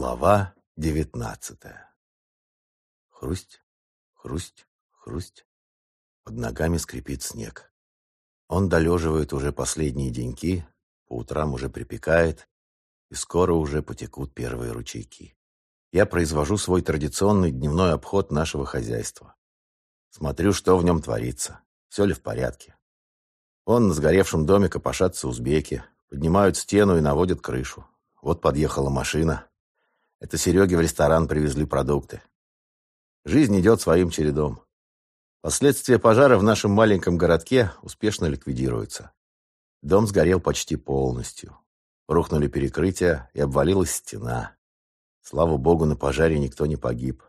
Глава девятнадцатая Хрусть, хрусть, хрусть. Под ногами скрипит снег. Он долеживает уже последние деньки, по утрам уже припекает, и скоро уже потекут первые ручейки. Я произвожу свой традиционный дневной обход нашего хозяйства. Смотрю, что в нем творится, все ли в порядке. Вон на сгоревшем доме копошатся узбеки, поднимают стену и наводят крышу. Вот подъехала машина, это Сереге в ресторан привезли продукты. Жизнь идет своим чередом. Последствия пожара в нашем маленьком городке успешно ликвидируются. Дом сгорел почти полностью. Рухнули перекрытия и обвалилась стена. Слава богу, на пожаре никто не погиб.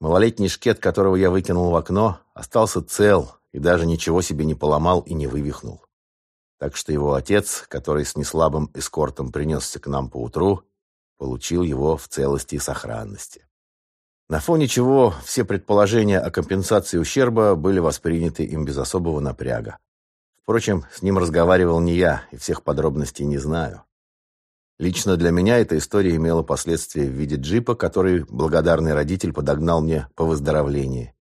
Малолетний шкет, которого я выкинул в окно, остался цел и даже ничего себе не поломал и не вывихнул. Так что его отец, который с неслабым эскортом принесся к нам поутру, получил его в целости и сохранности. На фоне чего все предположения о компенсации ущерба были восприняты им без особого напряга. Впрочем, с ним разговаривал не я, и всех подробностей не знаю. Лично для меня эта история имела последствия в виде джипа, который благодарный родитель подогнал мне по выздоровлении.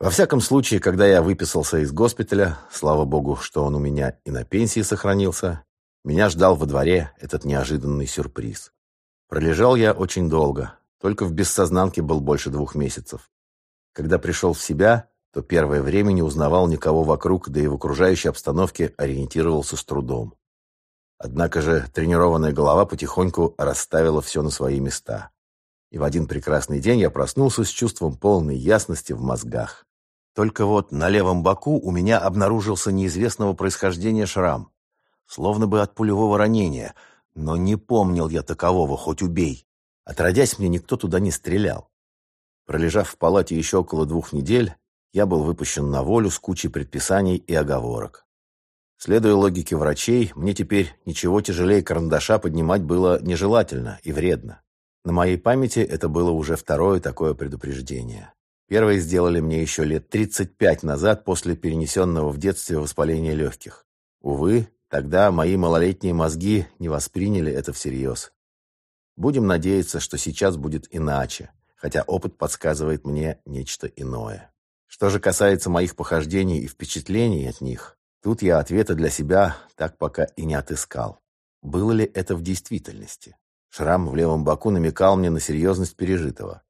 Во всяком случае, когда я выписался из госпиталя, слава богу, что он у меня и на пенсии сохранился, меня ждал во дворе этот неожиданный сюрприз. Пролежал я очень долго, только в бессознанке был больше двух месяцев. Когда пришел в себя, то первое время не узнавал никого вокруг, да и в окружающей обстановке ориентировался с трудом. Однако же тренированная голова потихоньку расставила все на свои места. И в один прекрасный день я проснулся с чувством полной ясности в мозгах. Только вот на левом боку у меня обнаружился неизвестного происхождения шрам, словно бы от пулевого ранения – но не помнил я такового, хоть убей. Отродясь, мне никто туда не стрелял. Пролежав в палате еще около двух недель, я был выпущен на волю с кучей предписаний и оговорок. Следуя логике врачей, мне теперь ничего тяжелее карандаша поднимать было нежелательно и вредно. На моей памяти это было уже второе такое предупреждение. Первое сделали мне еще лет 35 назад после перенесенного в детстве воспаления легких. Увы, Тогда мои малолетние мозги не восприняли это всерьез. Будем надеяться, что сейчас будет иначе, хотя опыт подсказывает мне нечто иное. Что же касается моих похождений и впечатлений от них, тут я ответа для себя так пока и не отыскал. Было ли это в действительности? Шрам в левом боку намекал мне на серьезность пережитого.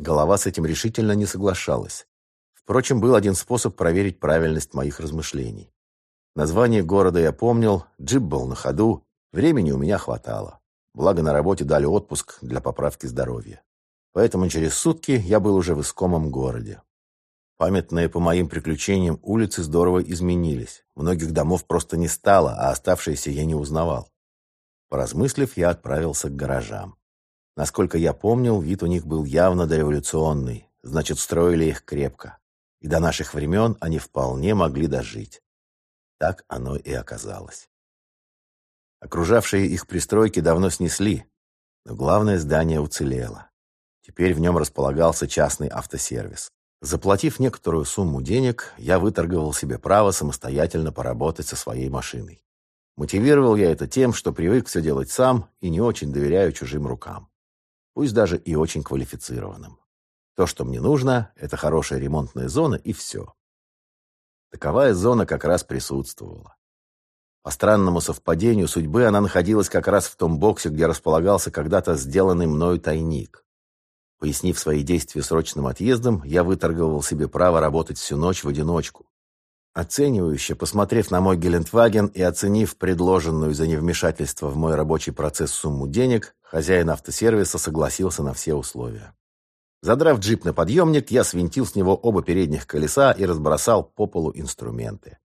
Голова с этим решительно не соглашалась. Впрочем, был один способ проверить правильность моих размышлений. Название города я помнил, джип был на ходу, времени у меня хватало. Благо на работе дали отпуск для поправки здоровья. Поэтому через сутки я был уже в искомом городе. Памятные по моим приключениям улицы здорово изменились. Многих домов просто не стало, а оставшиеся я не узнавал. Поразмыслив, я отправился к гаражам. Насколько я помнил, вид у них был явно дореволюционный, значит, строили их крепко. И до наших времен они вполне могли дожить. Так оно и оказалось. Окружавшие их пристройки давно снесли, но главное здание уцелело. Теперь в нем располагался частный автосервис. Заплатив некоторую сумму денег, я выторговал себе право самостоятельно поработать со своей машиной. Мотивировал я это тем, что привык все делать сам и не очень доверяю чужим рукам. Пусть даже и очень квалифицированным. То, что мне нужно, это хорошая ремонтная зона и все. Таковая зона как раз присутствовала. По странному совпадению судьбы она находилась как раз в том боксе, где располагался когда-то сделанный мною тайник. Пояснив свои действия срочным отъездом, я выторговал себе право работать всю ночь в одиночку. Оценивающе, посмотрев на мой Гелендваген и оценив предложенную за невмешательство в мой рабочий процесс сумму денег, хозяин автосервиса согласился на все условия. Задрав джип на подъемник, я свинтил с него оба передних колеса и разбросал по полу инструменты.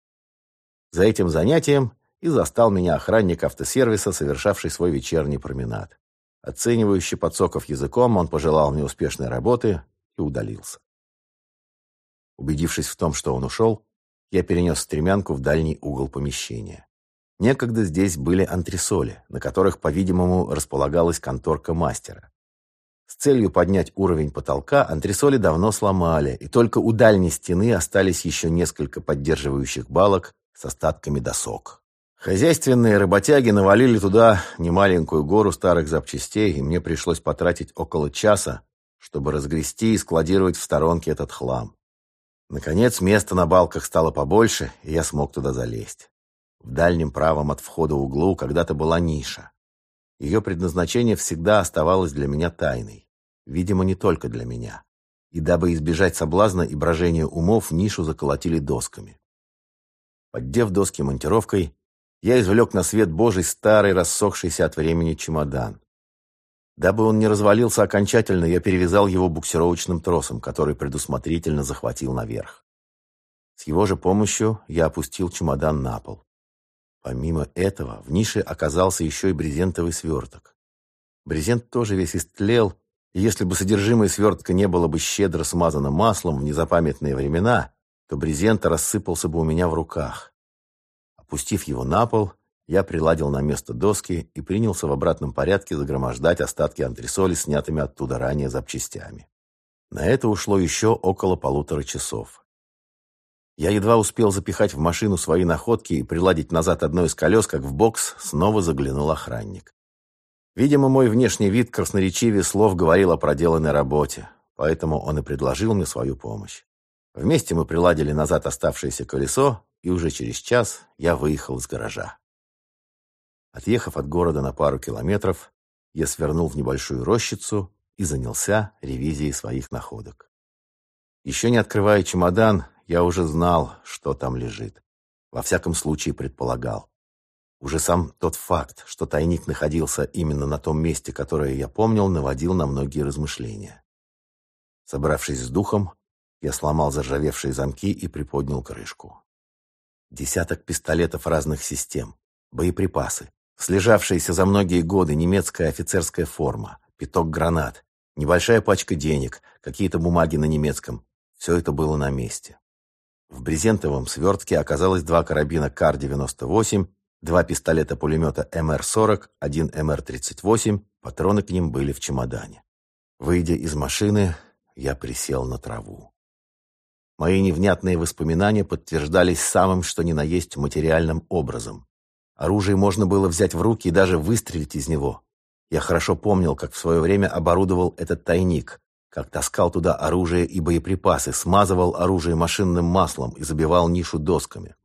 За этим занятием и застал меня охранник автосервиса, совершавший свой вечерний променад. Оценивающий подсоков языком, он пожелал мне успешной работы и удалился. Убедившись в том, что он ушел, я перенес стремянку в дальний угол помещения. Некогда здесь были антресоли, на которых, по-видимому, располагалась конторка мастера. С целью поднять уровень потолка антресоли давно сломали, и только у дальней стены остались еще несколько поддерживающих балок с остатками досок. Хозяйственные работяги навалили туда немаленькую гору старых запчастей, и мне пришлось потратить около часа, чтобы разгрести и складировать в сторонке этот хлам. Наконец, места на балках стало побольше, и я смог туда залезть. В дальнем правом от входа углу когда-то была ниша. Ее предназначение всегда оставалось для меня тайной. Видимо, не только для меня. И дабы избежать соблазна и брожения умов, нишу заколотили досками. Поддев доски монтировкой, я извлек на свет Божий старый, рассохшийся от времени чемодан. Дабы он не развалился окончательно, я перевязал его буксировочным тросом, который предусмотрительно захватил наверх. С его же помощью я опустил чемодан на пол. Помимо этого, в нише оказался еще и брезентовый сверток. Брезент тоже весь истлел, и если бы содержимое свертка не было бы щедро смазано маслом в незапамятные времена, то брезент рассыпался бы у меня в руках. Опустив его на пол, я приладил на место доски и принялся в обратном порядке загромождать остатки антресоли, снятыми оттуда ранее запчастями. На это ушло еще около полутора часов. Я едва успел запихать в машину свои находки и приладить назад одно из колес, как в бокс снова заглянул охранник. Видимо, мой внешний вид красноречивее слов говорил о проделанной работе, поэтому он и предложил мне свою помощь. Вместе мы приладили назад оставшееся колесо, и уже через час я выехал из гаража. Отъехав от города на пару километров, я свернул в небольшую рощицу и занялся ревизией своих находок. Еще не открывая чемодан, я уже знал, что там лежит. Во всяком случае, предполагал. Уже сам тот факт, что тайник находился именно на том месте, которое я помнил, наводил на многие размышления. Собравшись с духом, я сломал заржавевшие замки и приподнял крышку. Десяток пистолетов разных систем, боеприпасы, слежавшаяся за многие годы немецкая офицерская форма, пяток гранат, небольшая пачка денег, какие-то бумаги на немецком. Все это было на месте. В брезентовом свертке оказалось два карабина КАР-98, два пистолета-пулемета МР-40, один МР-38, патроны к ним были в чемодане. Выйдя из машины, я присел на траву. Мои невнятные воспоминания подтверждались самым что ни на есть материальным образом. Оружие можно было взять в руки и даже выстрелить из него. Я хорошо помнил, как в свое время оборудовал этот тайник, как таскал туда оружие и боеприпасы, смазывал оружие машинным маслом и забивал нишу досками.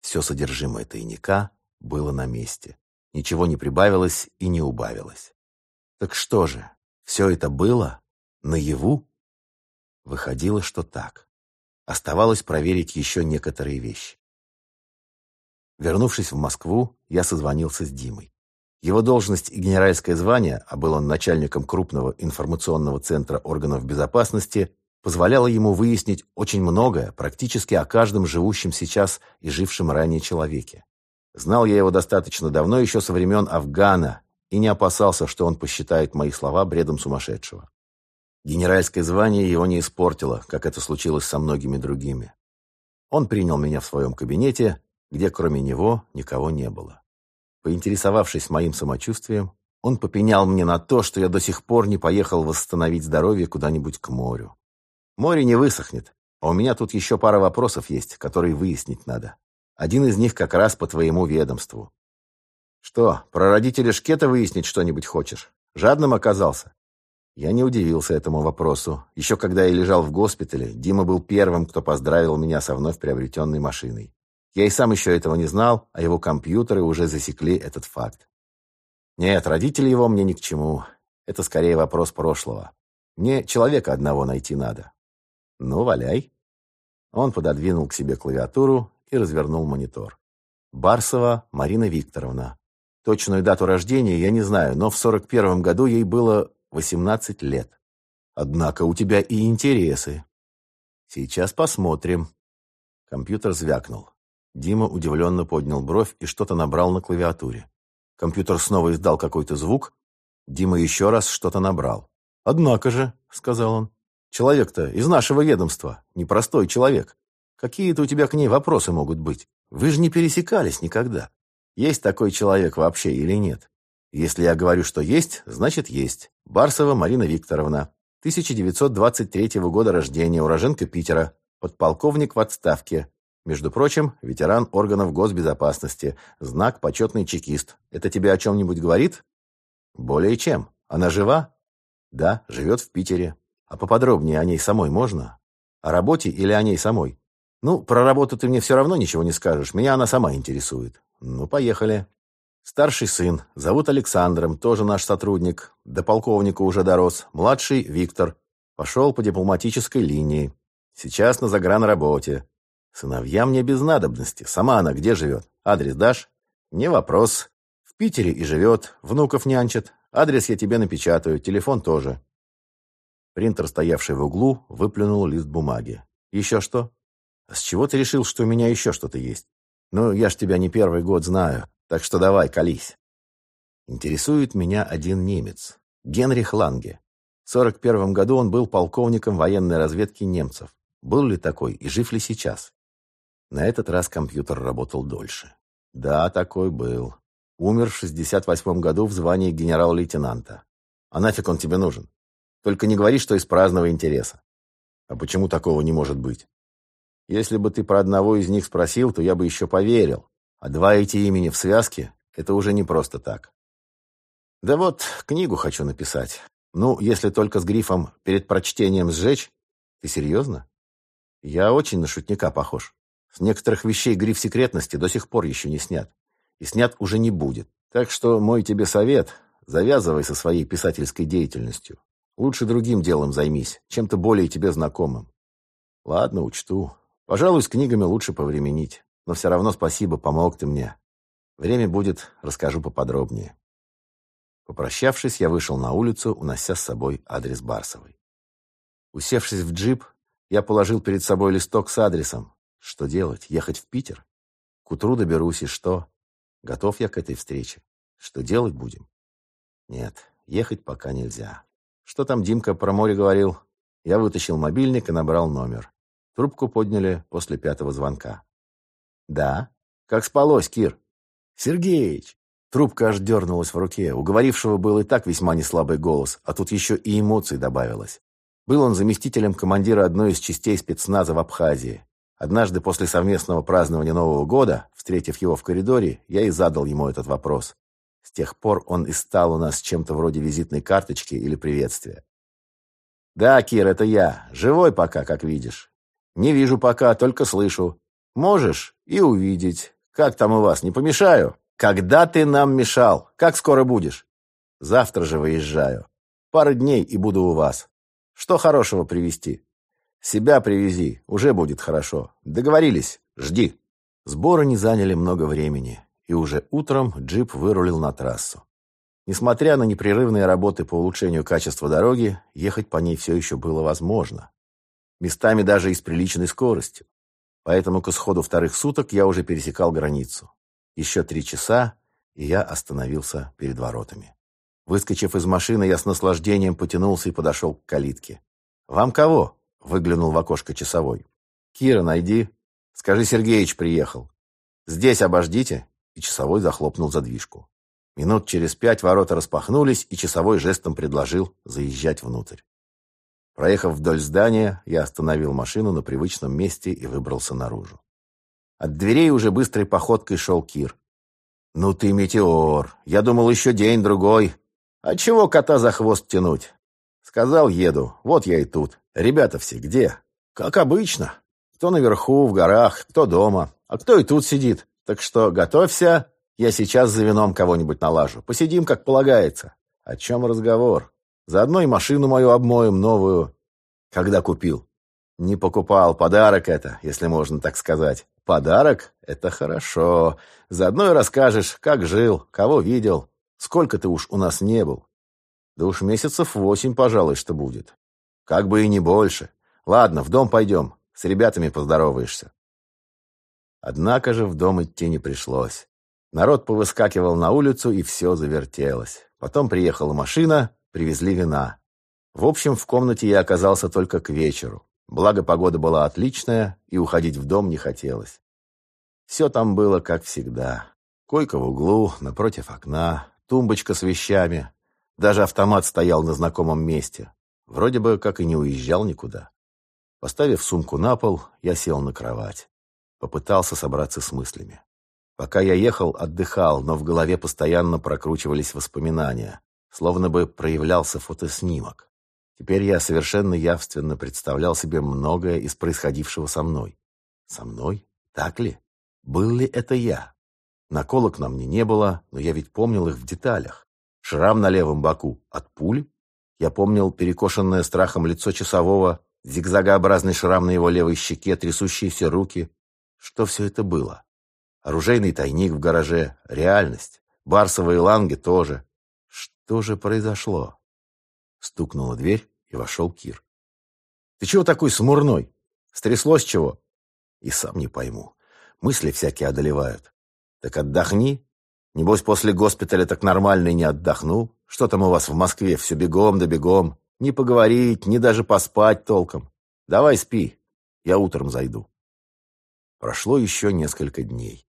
Все содержимое тайника было на месте. Ничего не прибавилось и не убавилось. Так что же, все это было наяву? Выходило, что так. Оставалось проверить еще некоторые вещи. Вернувшись в Москву, я созвонился с Димой. Его должность и генеральское звание, а был он начальником крупного информационного центра органов безопасности, позволяло ему выяснить очень многое практически о каждом живущем сейчас и жившем ранее человеке. Знал я его достаточно давно, еще со времен Афгана, и не опасался, что он посчитает мои слова бредом сумасшедшего. Генеральское звание его не испортило, как это случилось со многими другими. Он принял меня в своем кабинете, где кроме него никого не было. Поинтересовавшись моим самочувствием, он попенял мне на то, что я до сих пор не поехал восстановить здоровье куда-нибудь к морю. Море не высохнет, а у меня тут еще пара вопросов есть, которые выяснить надо. Один из них как раз по твоему ведомству. Что, про родителей Шкета выяснить что-нибудь хочешь? Жадным оказался? Я не удивился этому вопросу. Еще когда я лежал в госпитале, Дима был первым, кто поздравил меня со вновь приобретенной машиной. Я и сам еще этого не знал, а его компьютеры уже засекли этот факт. Нет, родители его мне ни к чему. Это скорее вопрос прошлого. Мне человека одного найти надо. Ну, валяй. Он пододвинул к себе клавиатуру и развернул монитор. Барсова Марина Викторовна. Точную дату рождения я не знаю, но в 41 году ей было 18 лет. Однако у тебя и интересы. Сейчас посмотрим. Компьютер звякнул. Дима удивленно поднял бровь и что-то набрал на клавиатуре. Компьютер снова издал какой-то звук. Дима еще раз что-то набрал. «Однако же», — сказал он, — «человек-то из нашего ведомства, непростой человек. Какие-то у тебя к ней вопросы могут быть. Вы же не пересекались никогда. Есть такой человек вообще или нет? Если я говорю, что есть, значит есть. Барсова Марина Викторовна, 1923 года рождения, уроженка Питера, подполковник в отставке. Между прочим, ветеран органов госбезопасности, знак почетный чекист. Это тебе о чем-нибудь говорит? Более чем. Она жива? Да, живет в Питере. А поподробнее о ней самой можно? О работе или о ней самой? Ну, про работу ты мне все равно ничего не скажешь. Меня она сама интересует. Ну, поехали. Старший сын. Зовут Александром, тоже наш сотрудник. До полковника уже дорос. Младший Виктор. Пошел по дипломатической линии. Сейчас на загранработе. Сыновья мне без надобности. Сама она где живет? Адрес дашь? Не вопрос. В Питере и живет. Внуков нянчит. Адрес я тебе напечатаю. Телефон тоже. Принтер, стоявший в углу, выплюнул лист бумаги. Еще что? А с чего ты решил, что у меня еще что-то есть? Ну, я ж тебя не первый год знаю. Так что давай, колись. Интересует меня один немец. Генрих Ланге. В 41 году он был полковником военной разведки немцев. Был ли такой и жив ли сейчас? На этот раз компьютер работал дольше. Да, такой был. Умер в 68 году в звании генерал-лейтенанта. А нафиг он тебе нужен? Только не говори, что из праздного интереса. А почему такого не может быть? Если бы ты про одного из них спросил, то я бы еще поверил. А два эти имени в связке — это уже не просто так. Да вот, книгу хочу написать. Ну, если только с грифом «перед прочтением сжечь». Ты серьезно? Я очень на шутника похож. С некоторых вещей гриф секретности до сих пор еще не снят. И снят уже не будет. Так что мой тебе совет – завязывай со своей писательской деятельностью. Лучше другим делом займись, чем-то более тебе знакомым. Ладно, учту. Пожалуй, с книгами лучше повременить. Но все равно спасибо, помог ты мне. Время будет, расскажу поподробнее. Попрощавшись, я вышел на улицу, унося с собой адрес Барсовой. Усевшись в джип, я положил перед собой листок с адресом, что делать? Ехать в Питер? К утру доберусь, и что? Готов я к этой встрече? Что делать будем? Нет, ехать пока нельзя. Что там Димка про море говорил? Я вытащил мобильник и набрал номер. Трубку подняли после пятого звонка. «Да? Как спалось, Кир?» «Сергеич!» Трубка аж дернулась в руке. У говорившего был и так весьма неслабый голос, а тут еще и эмоций добавилось. Был он заместителем командира одной из частей спецназа в Абхазии. Однажды после совместного празднования Нового года, встретив его в коридоре, я и задал ему этот вопрос. С тех пор он и стал у нас чем-то вроде визитной карточки или приветствия. «Да, Кир, это я. Живой пока, как видишь. Не вижу пока, только слышу. Можешь и увидеть. Как там у вас, не помешаю? Когда ты нам мешал? Как скоро будешь? Завтра же выезжаю. Пару дней и буду у вас. Что хорошего привезти? Себя привези, уже будет хорошо. Договорились, жди. Сборы не заняли много времени, и уже утром джип вырулил на трассу. Несмотря на непрерывные работы по улучшению качества дороги, ехать по ней все еще было возможно. Местами даже и с приличной скоростью. Поэтому к исходу вторых суток я уже пересекал границу. Еще три часа, и я остановился перед воротами. Выскочив из машины, я с наслаждением потянулся и подошел к калитке. «Вам кого?» Выглянул в окошко часовой. «Кира, найди. Скажи, Сергеич приехал. Здесь обождите». И часовой захлопнул задвижку. Минут через пять ворота распахнулись, и часовой жестом предложил заезжать внутрь. Проехав вдоль здания, я остановил машину на привычном месте и выбрался наружу. От дверей уже быстрой походкой шел Кир. «Ну ты метеор! Я думал, еще день-другой. А чего кота за хвост тянуть? Сказал, еду. Вот я и тут. Ребята все где? Как обычно. Кто наверху, в горах, кто дома, а кто и тут сидит. Так что готовься, я сейчас за вином кого-нибудь налажу. Посидим, как полагается. О чем разговор? Заодно и машину мою обмоем новую. Когда купил? Не покупал. Подарок это, если можно так сказать. Подарок? Это хорошо. Заодно и расскажешь, как жил, кого видел. Сколько ты уж у нас не был. Да уж месяцев восемь, пожалуй, что будет. Как бы и не больше. Ладно, в дом пойдем. С ребятами поздороваешься. Однако же в дом идти не пришлось. Народ повыскакивал на улицу, и все завертелось. Потом приехала машина, привезли вина. В общем, в комнате я оказался только к вечеру. Благо, погода была отличная, и уходить в дом не хотелось. Все там было, как всегда. Койка в углу, напротив окна, тумбочка с вещами. Даже автомат стоял на знакомом месте. Вроде бы как и не уезжал никуда. Поставив сумку на пол, я сел на кровать. Попытался собраться с мыслями. Пока я ехал, отдыхал, но в голове постоянно прокручивались воспоминания, словно бы проявлялся фотоснимок. Теперь я совершенно явственно представлял себе многое из происходившего со мной. Со мной? Так ли? Был ли это я? Наколок на мне не было, но я ведь помнил их в деталях. Шрам на левом боку от пули. Я помнил перекошенное страхом лицо часового, зигзагообразный шрам на его левой щеке, трясущиеся руки. Что все это было? Оружейный тайник в гараже, реальность. Барсовые ланги тоже. Что же произошло? Стукнула дверь, и вошел Кир. «Ты чего такой смурной? Стряслось чего?» И сам не пойму. Мысли всякие одолевают. Так отдохни. Небось, после госпиталя так нормально и не отдохнул. Что там у вас в Москве? Все бегом да бегом. Не поговорить, ни даже поспать толком. Давай спи. Я утром зайду. Прошло еще несколько дней.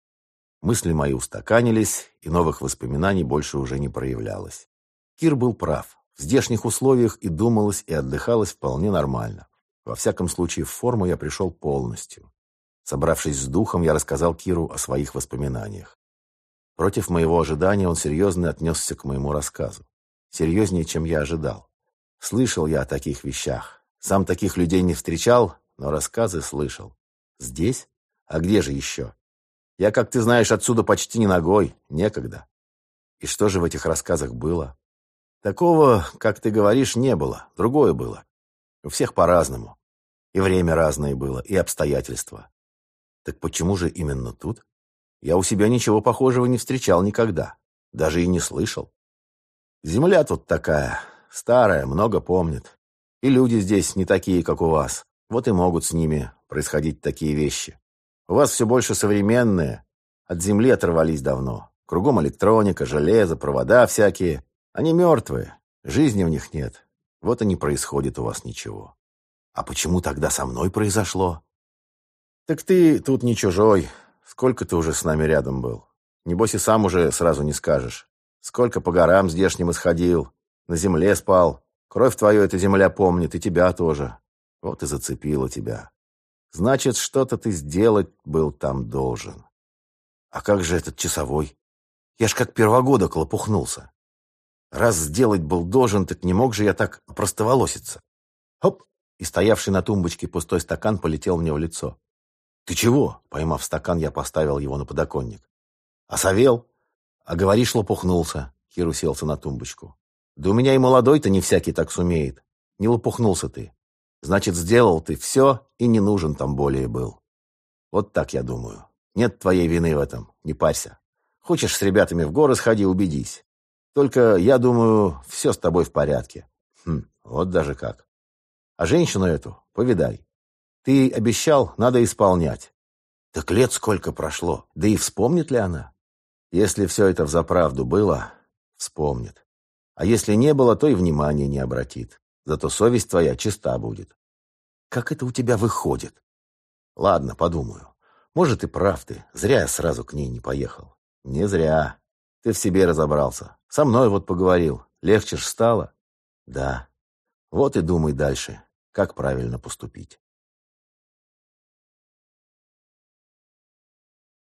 Мысли мои устаканились, и новых воспоминаний больше уже не проявлялось. Кир был прав. В здешних условиях и думалось, и отдыхалось вполне нормально. Во всяком случае, в форму я пришел полностью. Собравшись с духом, я рассказал Киру о своих воспоминаниях. Против моего ожидания он серьезно отнесся к моему рассказу. Серьезнее, чем я ожидал. Слышал я о таких вещах. Сам таких людей не встречал, но рассказы слышал. Здесь? А где же еще? Я, как ты знаешь, отсюда почти не ногой. Некогда. И что же в этих рассказах было? Такого, как ты говоришь, не было. Другое было. У всех по-разному. И время разное было, и обстоятельства. Так почему же именно тут? Я у себя ничего похожего не встречал никогда. Даже и не слышал. Земля тут такая, старая, много помнит. И люди здесь не такие, как у вас. Вот и могут с ними происходить такие вещи. У вас все больше современные. От земли оторвались давно. Кругом электроника, железо, провода всякие. Они мертвые, жизни в них нет. Вот и не происходит у вас ничего. А почему тогда со мной произошло? Так ты тут не чужой. Сколько ты уже с нами рядом был? Небось и сам уже сразу не скажешь. Сколько по горам здешним исходил, на земле спал. Кровь твою эта земля помнит, и тебя тоже. Вот и зацепила тебя. Значит, что-то ты сделать был там должен. А как же этот часовой? Я ж как первогодок лопухнулся. Раз сделать был должен, так не мог же я так простоволоситься. Хоп! И стоявший на тумбочке пустой стакан полетел мне в лицо. «Ты чего?» Поймав стакан, я поставил его на подоконник. «Осовел?» «А говоришь, лопухнулся». Кир уселся на тумбочку. «Да у меня и молодой-то не всякий так сумеет. Не лопухнулся ты. Значит, сделал ты все и не нужен там более был. Вот так я думаю. Нет твоей вины в этом, не парься. Хочешь с ребятами в горы сходи, убедись. Только, я думаю, все с тобой в порядке. Хм, вот даже как. А женщину эту повидай. Ты обещал, надо исполнять. Так лет сколько прошло, да и вспомнит ли она? Если все это взаправду было, вспомнит. А если не было, то и внимания не обратит. Зато совесть твоя чиста будет. Как это у тебя выходит? Ладно, подумаю. Может, и прав ты. Зря я сразу к ней не поехал. Не зря. Ты в себе разобрался. Со мной вот поговорил. Легче ж стало? Да. Вот и думай дальше, как правильно поступить.